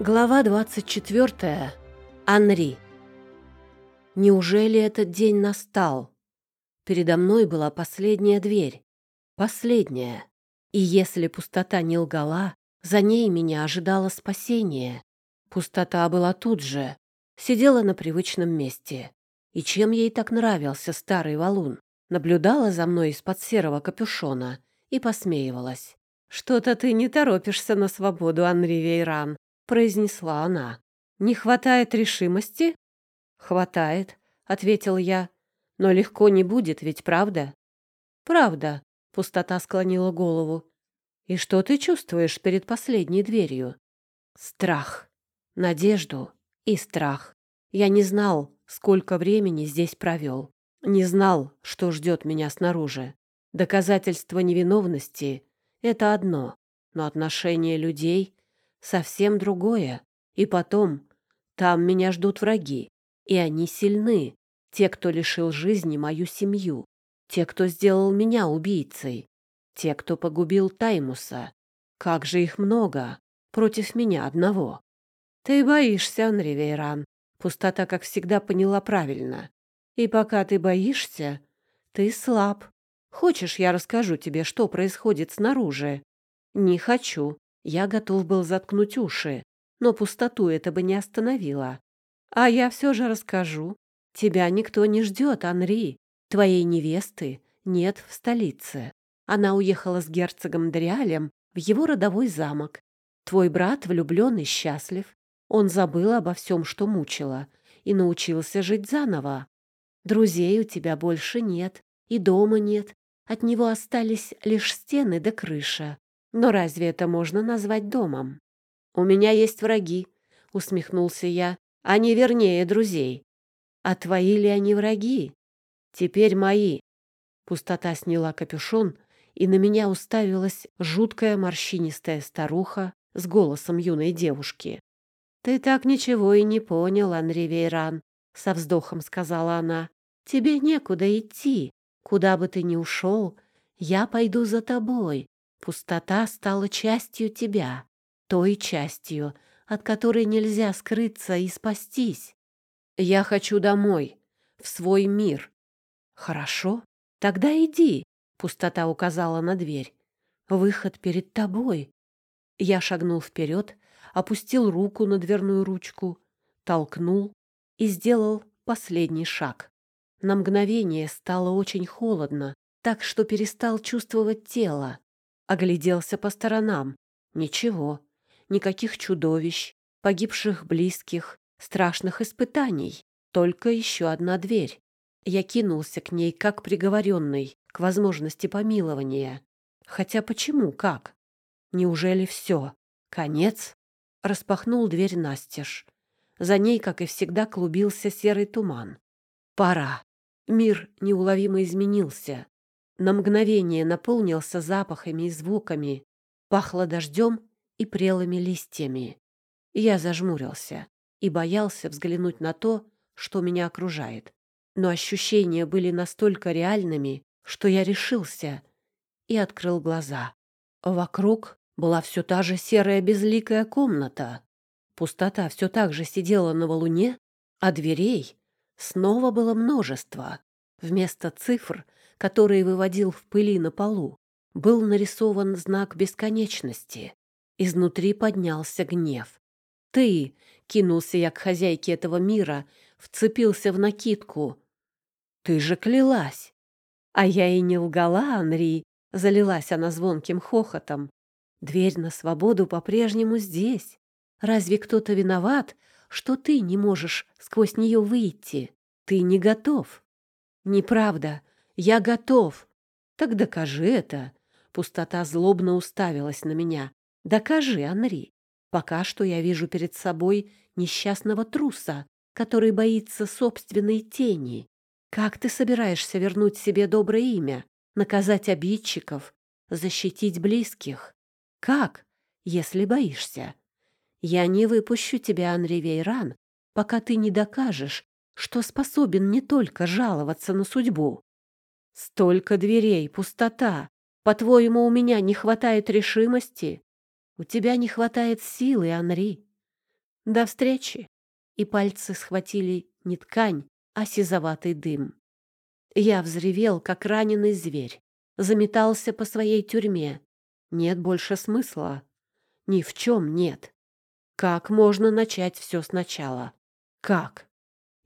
Глава 24. Анри. Неужели этот день настал? Передо мной была последняя дверь. Последняя. И если пустота не лгала, за ней меня ожидало спасение. Пустота была тут же, сидела на привычном месте. И чем ей так нравился старый валун? Наблюдала за мной из-под серого капюшона и посмеивалась. «Что-то ты не торопишься на свободу, Анри Вейран», произнесла она. «Не хватает решимости?» «Хватает», — ответил я. «Но легко не будет, ведь правда?» «Правда», — пустота склонила голову. «И что ты чувствуешь перед последней дверью?» «Страх, надежду и страх. Я не знал, сколько времени здесь провел. Не знал, что ждет меня снаружи. Доказательство невиновности — это одно, но отношение людей совсем другое. И потом, там меня ждут враги, и они сильны. Те, кто лишил жизни мою семью, те, кто сделал меня убийцей, те, кто погубил Таймуса. Как же их много против меня одного. Ты боишься, Анри Вейран. Пустота, как всегда, поняла правильно. И пока ты боишься, ты слаб. Хочешь, я расскажу тебе, что происходит снаружи? Не хочу. Я готов был заткнуть уши, но пустоту это бы не остановило. А я все же расскажу. Тебя никто не ждет, Анри. Твоей невесты нет в столице. Она уехала с герцогом Дриалем в его родовой замок. Твой брат влюблен и счастлив. Он забыл обо всем, что мучило, и научился жить заново. Друзей у тебя больше нет, и дома нет. От него остались лишь стены да крыша. Но разве это можно назвать домом? У меня есть враги, усмехнулся я. Они вернее друзей. А твои ли они враги? Теперь мои. Пустота сняла капюшон, и на меня уставилась жуткая морщинистая старуха с голосом юной девушки. «Ты так ничего и не понял, Анри Вейран», — со вздохом сказала она. «Тебе некуда идти. Куда бы ты ни ушел, я пойду за тобой. Пустота стала частью тебя, той частью, от которой нельзя скрыться и спастись. Я хочу домой, в свой мир. Хорошо, тогда иди, пустота указала на дверь. Выход перед тобой. Я шагнул вперед, опустил руку на дверную ручку, толкнул и сделал последний шаг. На мгновение стало очень холодно, так что перестал чувствовать тело. Огляделся по сторонам. Ничего. Никаких чудовищ, погибших близких, страшных испытаний. Только еще одна дверь. Я кинулся к ней, как приговоренный, к возможности помилования. Хотя почему, как? Неужели все? Конец? Распахнул дверь настежь. За ней, как и всегда, клубился серый туман. Пора. Мир неуловимо изменился на мгновение наполнился запахами и звуками, пахло дождем и прелыми листьями. Я зажмурился и боялся взглянуть на то, что меня окружает. Но ощущения были настолько реальными, что я решился и открыл глаза. Вокруг была все та же серая безликая комната. Пустота все так же сидела на валуне, а дверей снова было множество. Вместо цифр — который выводил в пыли на полу, был нарисован знак бесконечности. Изнутри поднялся гнев. «Ты!» — кинулся я к хозяйке этого мира, вцепился в накидку. «Ты же клялась!» «А я и не лгала, Анри!» — залилась она звонким хохотом. «Дверь на свободу по-прежнему здесь. Разве кто-то виноват, что ты не можешь сквозь нее выйти? Ты не готов?» «Неправда. Я готов. Так докажи это. Пустота злобно уставилась на меня. Докажи, Анри. Пока что я вижу перед собой несчастного труса, который боится собственной тени. Как ты собираешься вернуть себе доброе имя, наказать обидчиков, защитить близких? Как, если боишься? Я не выпущу тебя, Анри Вейран, пока ты не докажешь, что способен не только жаловаться на судьбу, Столько дверей, пустота. По-твоему, у меня не хватает решимости? У тебя не хватает силы, Анри. До встречи. И пальцы схватили не ткань, а сизоватый дым. Я взревел, как раненый зверь, заметался по своей тюрьме. Нет больше смысла. Ни в чем нет. Как можно начать все сначала? Как?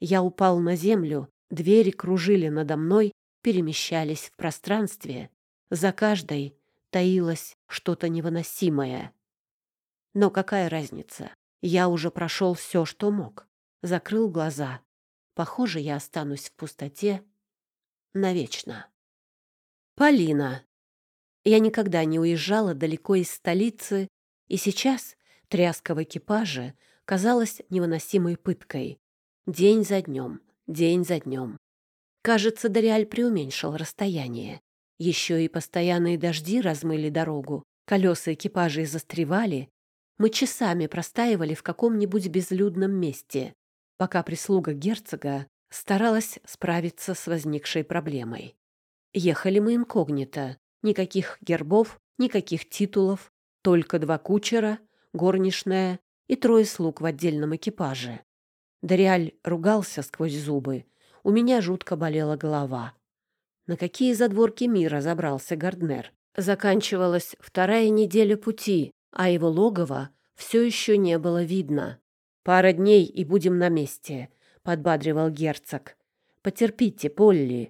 Я упал на землю, двери кружили надо мной, перемещались в пространстве. За каждой таилось что-то невыносимое. Но какая разница? Я уже прошел все, что мог. Закрыл глаза. Похоже, я останусь в пустоте навечно. Полина. Я никогда не уезжала далеко из столицы, и сейчас тряска в экипаже казалась невыносимой пыткой. День за днем, день за днем. Кажется, Дориаль преуменьшил расстояние. Еще и постоянные дожди размыли дорогу, колеса экипажей застревали. Мы часами простаивали в каком-нибудь безлюдном месте, пока прислуга герцога старалась справиться с возникшей проблемой. Ехали мы инкогнито. Никаких гербов, никаких титулов, только два кучера, горничная и трое слуг в отдельном экипаже. Дориаль ругался сквозь зубы. У меня жутко болела голова. На какие задворки мира забрался Гарднер? Заканчивалась вторая неделя пути, а его логово все еще не было видно. «Пара дней, и будем на месте», — подбадривал герцог. «Потерпите, Полли.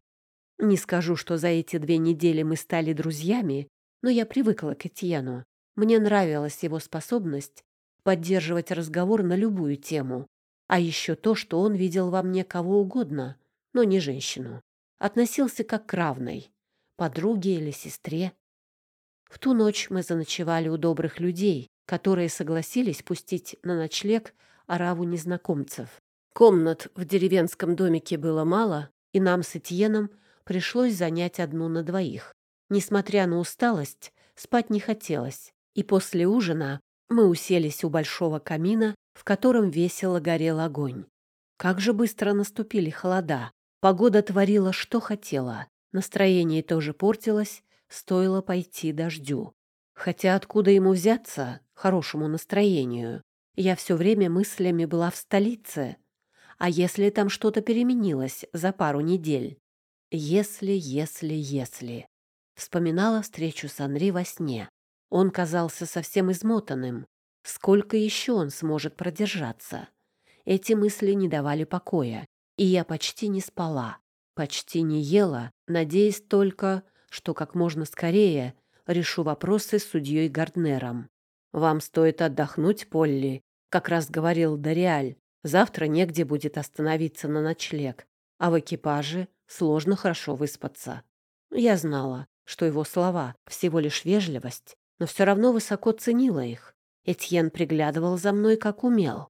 Не скажу, что за эти две недели мы стали друзьями, но я привыкла к Этьену. Мне нравилась его способность поддерживать разговор на любую тему. А еще то, что он видел во мне кого угодно, но не женщину. Относился как к равной, подруге или сестре. В ту ночь мы заночевали у добрых людей, которые согласились пустить на ночлег ораву незнакомцев. Комнат в деревенском домике было мало, и нам с Этьеном пришлось занять одну на двоих. Несмотря на усталость, спать не хотелось, и после ужина мы уселись у большого камина, в котором весело горел огонь. Как же быстро наступили холода. Погода творила, что хотела. Настроение тоже портилось, стоило пойти дождю. Хотя откуда ему взяться, хорошему настроению? Я все время мыслями была в столице. А если там что-то переменилось за пару недель? Если, если, если. Вспоминала встречу с Анри во сне. Он казался совсем измотанным. Сколько еще он сможет продержаться? Эти мысли не давали покоя, и я почти не спала, почти не ела, надеясь только, что как можно скорее решу вопросы с судьей Гарднером. «Вам стоит отдохнуть, Полли», — как раз говорил Дориаль. «Завтра негде будет остановиться на ночлег, а в экипаже сложно хорошо выспаться. Я знала, что его слова — всего лишь вежливость, но все равно высоко ценила их. Этьен приглядывал за мной, как умел.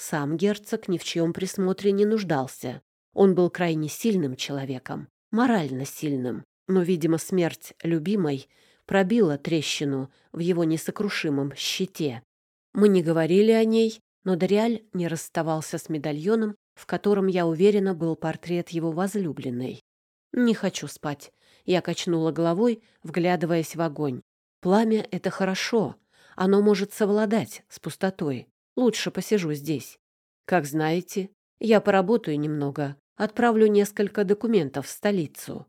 Сам герцог ни в чьем присмотре не нуждался. Он был крайне сильным человеком, морально сильным, но, видимо, смерть любимой пробила трещину в его несокрушимом щите. Мы не говорили о ней, но Дориаль не расставался с медальоном в котором, я уверена, был портрет его возлюбленной. «Не хочу спать». Я качнула головой, вглядываясь в огонь. «Пламя — это хорошо. Оно может совладать с пустотой. Лучше посижу здесь. Как знаете, я поработаю немного, отправлю несколько документов в столицу».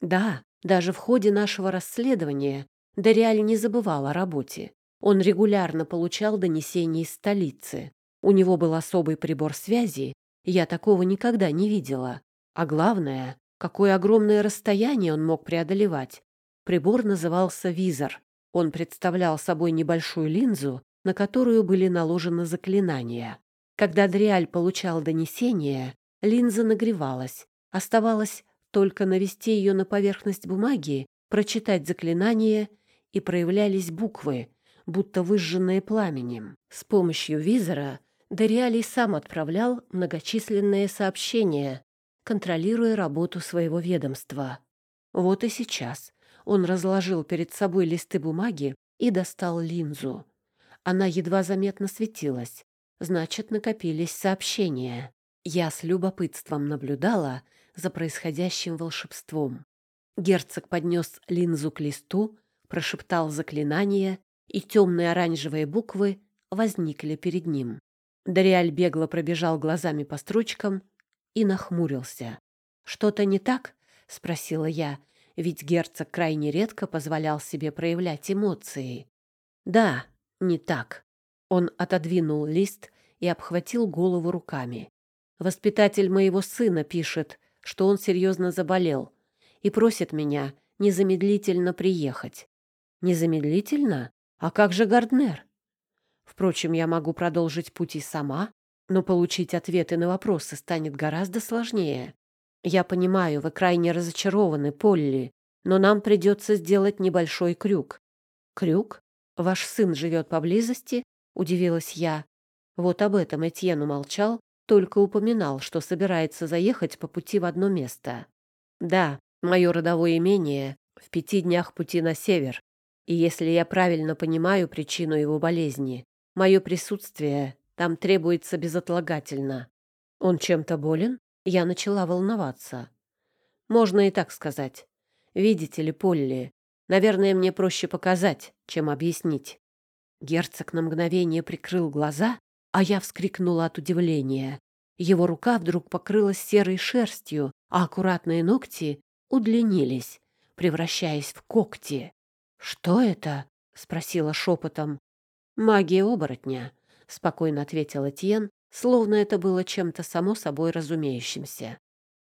Да, даже в ходе нашего расследования Дориаль не забывал о работе. Он регулярно получал донесения из столицы. У него был особый прибор связи, я такого никогда не видела. А главное, какое огромное расстояние он мог преодолевать. Прибор назывался визор. Он представлял собой небольшую линзу, на которую были наложены заклинания. Когда Дриаль получал донесение, линза нагревалась. Оставалось только навести ее на поверхность бумаги, прочитать заклинание, и проявлялись буквы, будто выжженные пламенем. С помощью визора Дориалий сам отправлял многочисленные сообщения, контролируя работу своего ведомства. Вот и сейчас он разложил перед собой листы бумаги и достал линзу. Она едва заметно светилась. Значит, накопились сообщения. Я с любопытством наблюдала за происходящим волшебством. Герцог поднес линзу к листу, прошептал заклинание, и темные оранжевые буквы возникли перед ним. Дориаль бегло пробежал глазами по строчкам и нахмурился. «Что-то не так?» — спросила я, ведь герцог крайне редко позволял себе проявлять эмоции. «Да, не так». Он отодвинул лист и обхватил голову руками. «Воспитатель моего сына пишет, что он серьезно заболел и просит меня незамедлительно приехать». «Незамедлительно? А как же Гарднер?» Впрочем, я могу продолжить путь и сама, но получить ответы на вопросы станет гораздо сложнее. Я понимаю, вы крайне разочарованы, Полли, но нам придется сделать небольшой крюк. Крюк? Ваш сын живет поблизости? Удивилась я. Вот об этом Этьен умолчал, только упоминал, что собирается заехать по пути в одно место. Да, мое родовое имение в пяти днях пути на север. И если я правильно понимаю причину его болезни, Мое присутствие там требуется безотлагательно. Он чем-то болен? Я начала волноваться. Можно и так сказать. Видите ли, Полли, наверное, мне проще показать, чем объяснить. Герцог на мгновение прикрыл глаза, а я вскрикнула от удивления. Его рука вдруг покрылась серой шерстью, а аккуратные ногти удлинились, превращаясь в когти. «Что это?» — спросила шепотом. «Магия оборотня», — спокойно ответил Этьен, словно это было чем-то само собой разумеющимся.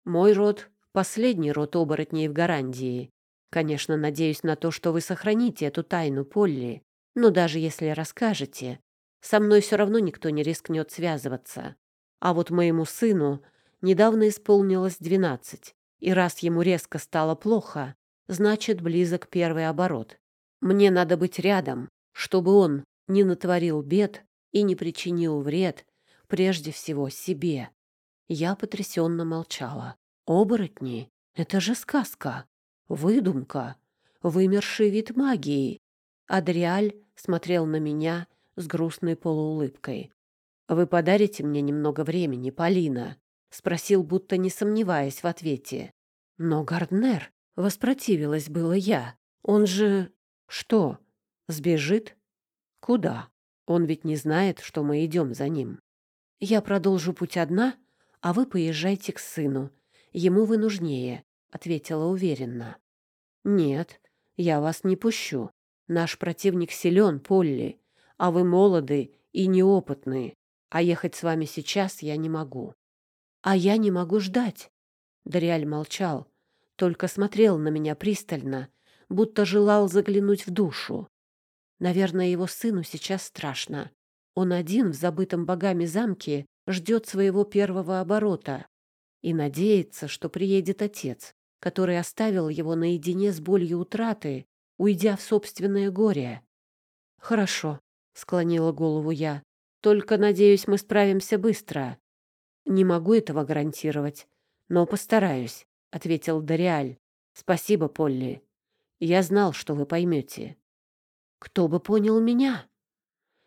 «Мой род — последний род оборотней в Гарандии. Конечно, надеюсь на то, что вы сохраните эту тайну, Полли, но даже если расскажете, со мной все равно никто не рискнет связываться. А вот моему сыну недавно исполнилось двенадцать, и раз ему резко стало плохо, значит, близок первый оборот. Мне надо быть рядом, чтобы он не натворил бед и не причинил вред прежде всего себе. Я потрясенно молчала. Оборотни — это же сказка, выдумка, вымерший вид магии. Адриаль смотрел на меня с грустной полуулыбкой. «Вы подарите мне немного времени, Полина?» — спросил, будто не сомневаясь в ответе. «Но Гарднер...» — воспротивилась было я. «Он же... что, сбежит?» Куда? Он ведь не знает, что мы идем за ним. Я продолжу путь одна, а вы поезжайте к сыну. Ему вы нужнее, ответила уверенно. Нет, я вас не пущу. Наш противник силен, Полли, а вы молоды и неопытны, а ехать с вами сейчас я не могу. А я не могу ждать. Дориаль молчал, только смотрел на меня пристально, будто желал заглянуть в душу. Наверное, его сыну сейчас страшно. Он один в забытом богами замке ждет своего первого оборота и надеется, что приедет отец, который оставил его наедине с болью утраты, уйдя в собственное горе. «Хорошо», — склонила голову я. «Только, надеюсь, мы справимся быстро». «Не могу этого гарантировать, но постараюсь», — ответил Дориаль. «Спасибо, Полли. Я знал, что вы поймете». Кто бы понял меня?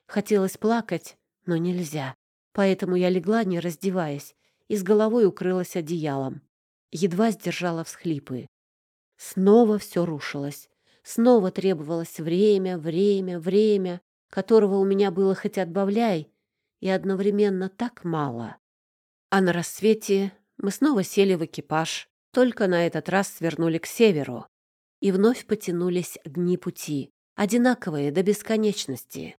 Хотелось плакать, но нельзя. Поэтому я легла, не раздеваясь, и с головой укрылась одеялом. Едва сдержала всхлипы. Снова все рушилось. Снова требовалось время, время, время, которого у меня было хоть отбавляй, и одновременно так мало. А на рассвете мы снова сели в экипаж, только на этот раз свернули к северу, и вновь потянулись дни пути одинаковые до бесконечности.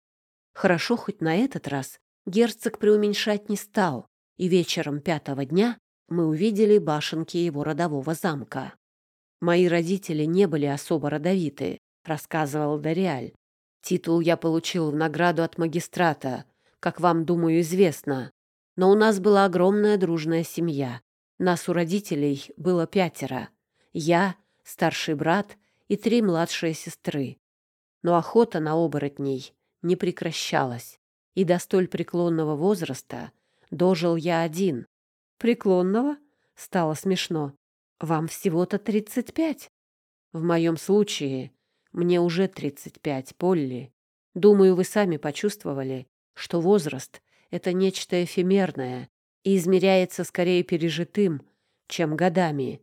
Хорошо хоть на этот раз герцог преуменьшать не стал, и вечером пятого дня мы увидели башенки его родового замка. «Мои родители не были особо родовиты», — рассказывал Дориаль. «Титул я получил в награду от магистрата, как вам, думаю, известно. Но у нас была огромная дружная семья. Нас у родителей было пятеро. Я, старший брат и три младшие сестры но охота на оборотней не прекращалась, и до столь преклонного возраста дожил я один. Преклонного? Стало смешно. Вам всего-то тридцать пять. В моем случае мне уже тридцать пять, Полли. Думаю, вы сами почувствовали, что возраст — это нечто эфемерное и измеряется скорее пережитым, чем годами.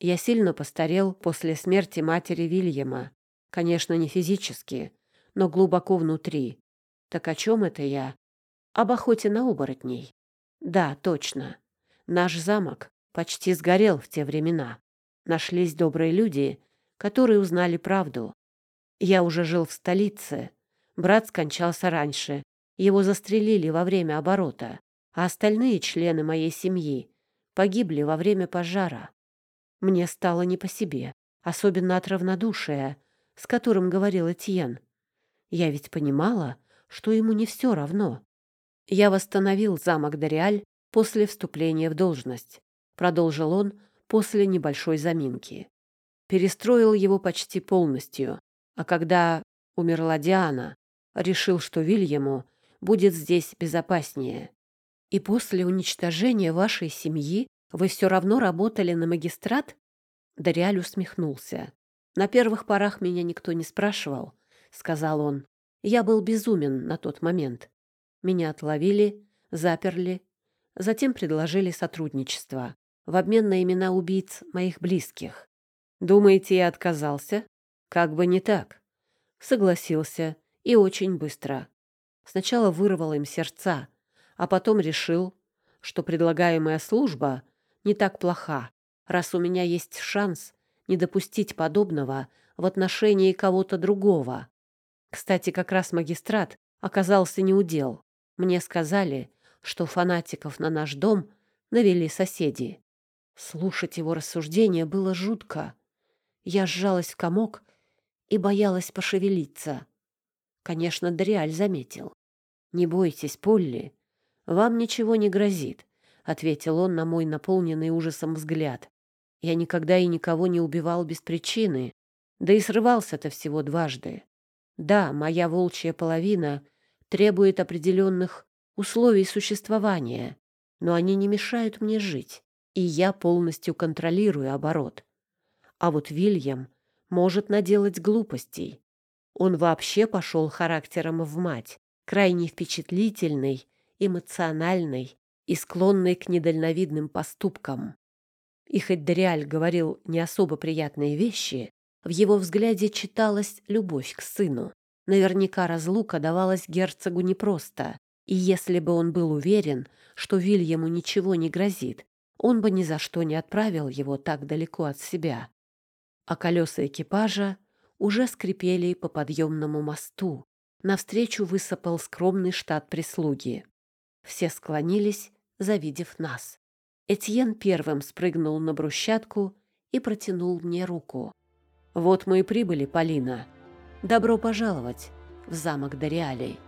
Я сильно постарел после смерти матери Вильяма, Конечно, не физически, но глубоко внутри. Так о чем это я? об охоте на оборотней. Да, точно. Наш замок почти сгорел в те времена. Нашлись добрые люди, которые узнали правду. Я уже жил в столице. Брат скончался раньше. Его застрелили во время оборота, а остальные члены моей семьи погибли во время пожара. Мне стало не по себе, особенно от равнодушия, с которым говорил Этьен. Я ведь понимала, что ему не все равно. Я восстановил замок Дориаль после вступления в должность, продолжил он после небольшой заминки. Перестроил его почти полностью, а когда умерла Диана, решил, что Вильяму будет здесь безопаснее. И после уничтожения вашей семьи вы все равно работали на магистрат? Дориаль усмехнулся. На первых порах меня никто не спрашивал, сказал он. Я был безумен на тот момент. Меня отловили, заперли, затем предложили сотрудничество в обмен на имена убийц моих близких. Думаете, я отказался? Как бы не так. Согласился и очень быстро. Сначала вырвал им сердца, а потом решил, что предлагаемая служба не так плоха, раз у меня есть шанс не допустить подобного в отношении кого-то другого. Кстати, как раз магистрат оказался неудел. Мне сказали, что фанатиков на наш дом навели соседи. Слушать его рассуждения было жутко. Я сжалась в комок и боялась пошевелиться. Конечно, Дриаль заметил. «Не бойтесь, Полли, вам ничего не грозит», — ответил он на мой наполненный ужасом взгляд. «Я никогда и никого не убивал без причины, да и срывался-то всего дважды. Да, моя волчья половина требует определенных условий существования, но они не мешают мне жить, и я полностью контролирую оборот. А вот Вильям может наделать глупостей. Он вообще пошел характером в мать, крайне впечатлительный, эмоциональный и склонный к недальновидным поступкам. И хоть Дориаль говорил не особо приятные вещи, в его взгляде читалась любовь к сыну. Наверняка разлука давалась герцогу непросто, и если бы он был уверен, что Вильяму ничего не грозит, он бы ни за что не отправил его так далеко от себя. А колеса экипажа уже скрипели по подъемному мосту. Навстречу высыпал скромный штат прислуги. Все склонились, завидев нас. Этьен первым спрыгнул на брусчатку и протянул мне руку. «Вот мы и прибыли, Полина. Добро пожаловать в замок Дориалей».